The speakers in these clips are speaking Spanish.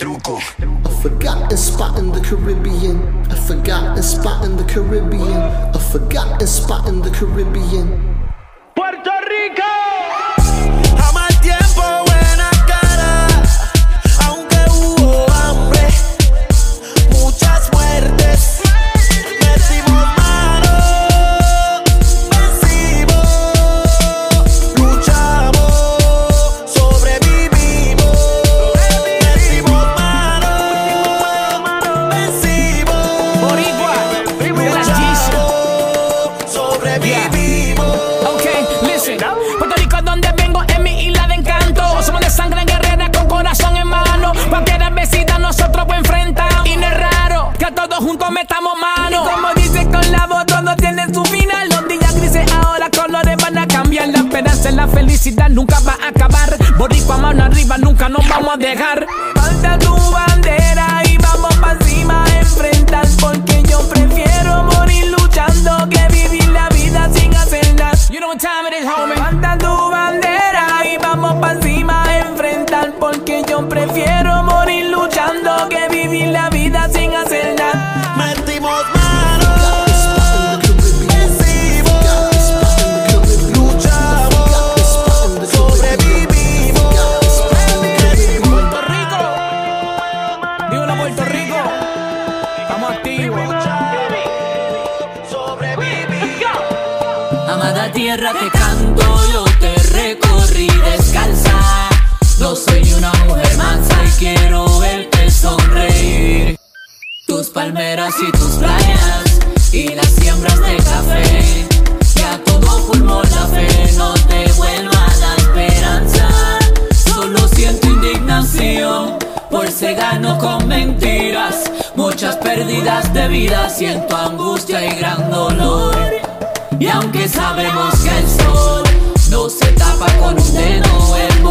truco. A forgotten spot in the Caribbean. A forgotten spot in the Caribbean. A forgotten spot in the Caribbean. Felicidad nunca va a acabar. Boricua mano arriba, nunca nos vamos a dejar. Falta tu bandera y vamos pa' encima enfrentar. Porque Tierra te canto, yo te recorrí descalza. No soy una mujer mansa y quiero verte sonreír. Tus palmeras y tus playas y las siembras de café. Que a todo pulmón la fe no te vuelva la esperanza. Solo siento indignación por se ganó con mentiras. Muchas pérdidas de vida, siento angustia y gran dolor. Y aunque sabemos que el sol no se tapa con un dedo, el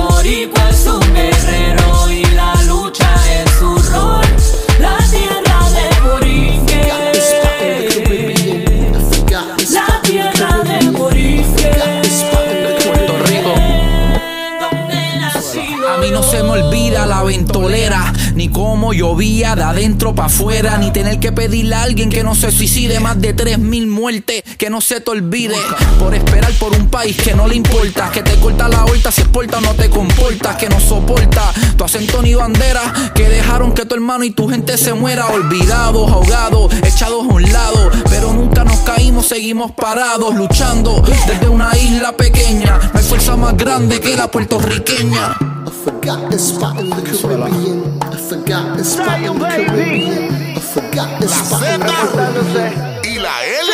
se me olvida la ventolera, ni cómo llovía de adentro para afuera, ni tener que pedirle a alguien que no se suicide. Más de 3000 muertes, que no se te olvide, por esperar por un país que no le importa, que te corta la horta si exporta o no te comportas, que no soporta tu acento ni bandera, que dejaron que tu hermano y tu gente se muera, olvidados, ahogados, echados a un lado, pero nunca nos caímos, seguimos parados, luchando. Desde una isla pequeña, no hay fuerza más grande que la puertorriqueña. A forgotten spot in the Caribbean. A forgotten spot in the Caribbean. A forgotten spot in the Caribbean. Y la L.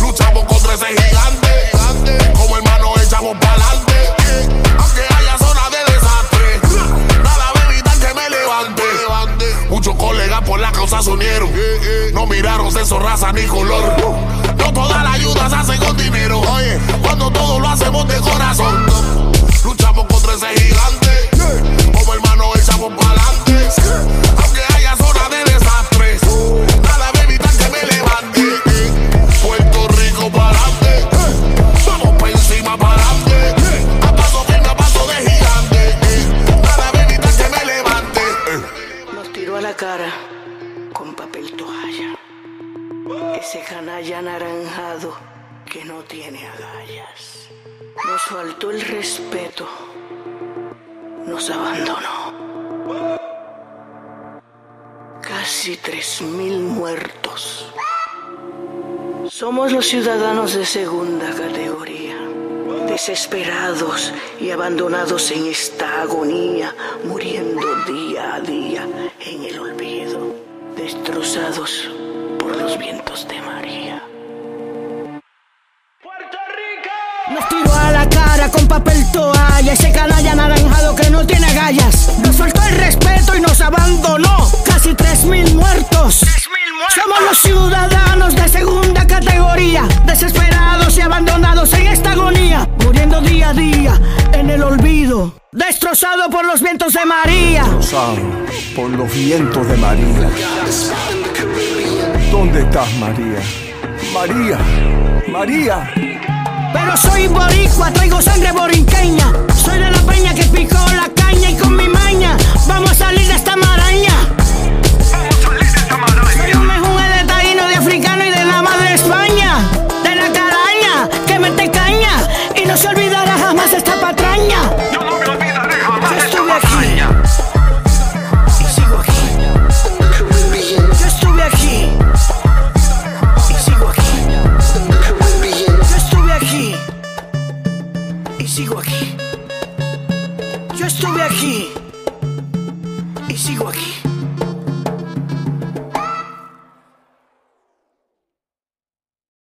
Luchamos contra ese gigante. Como hermanos echamos pa'lante. Aunque haya zona de desastre. Nada va a evitar que me levante. Muchos colegas por la causa se unieron. No miraron sexo, raza ni color. No toda la ayuda se hace con dinero. Oye, cuando todo lo hacemos de corazón. Ese canalla anaranjado que no tiene agallas. Nos faltó el respeto. Nos abandonó. Casi tres mil muertos. Somos los ciudadanos de segunda categoría. Desesperados y abandonados en esta agonía, muriendo día a día en el olvido, destrozados por los vientos de María. Nos tiró a la cara con papel toalla Ese canalla anaranjado que no tiene agallas Nos soltó el respeto y nos abandonó. Casi 3.000 muertos. Somos los ciudadanos de segunda categoría. Desesperados y abandonados en esta agonía. Muriendo día a día en el olvido. Destrozado por los vientos de María. Destrozado por los vientos de María. ¿Dónde estás, María? María, María. Pero soy boricua, traigo sangre borinqueña. Soy de la peña que picó la caña y con mi maña vamos a Yo estuve aquí. Y sigo aquí.